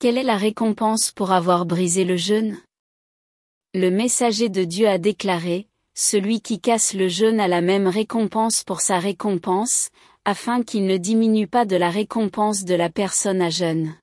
Quelle est la récompense pour avoir brisé le jeûne? Le messager de Dieu a déclaré, Celui qui casse le jeûne a la même récompense pour sa récompense, afin qu'il ne diminue pas de la récompense de la personne à jeûne.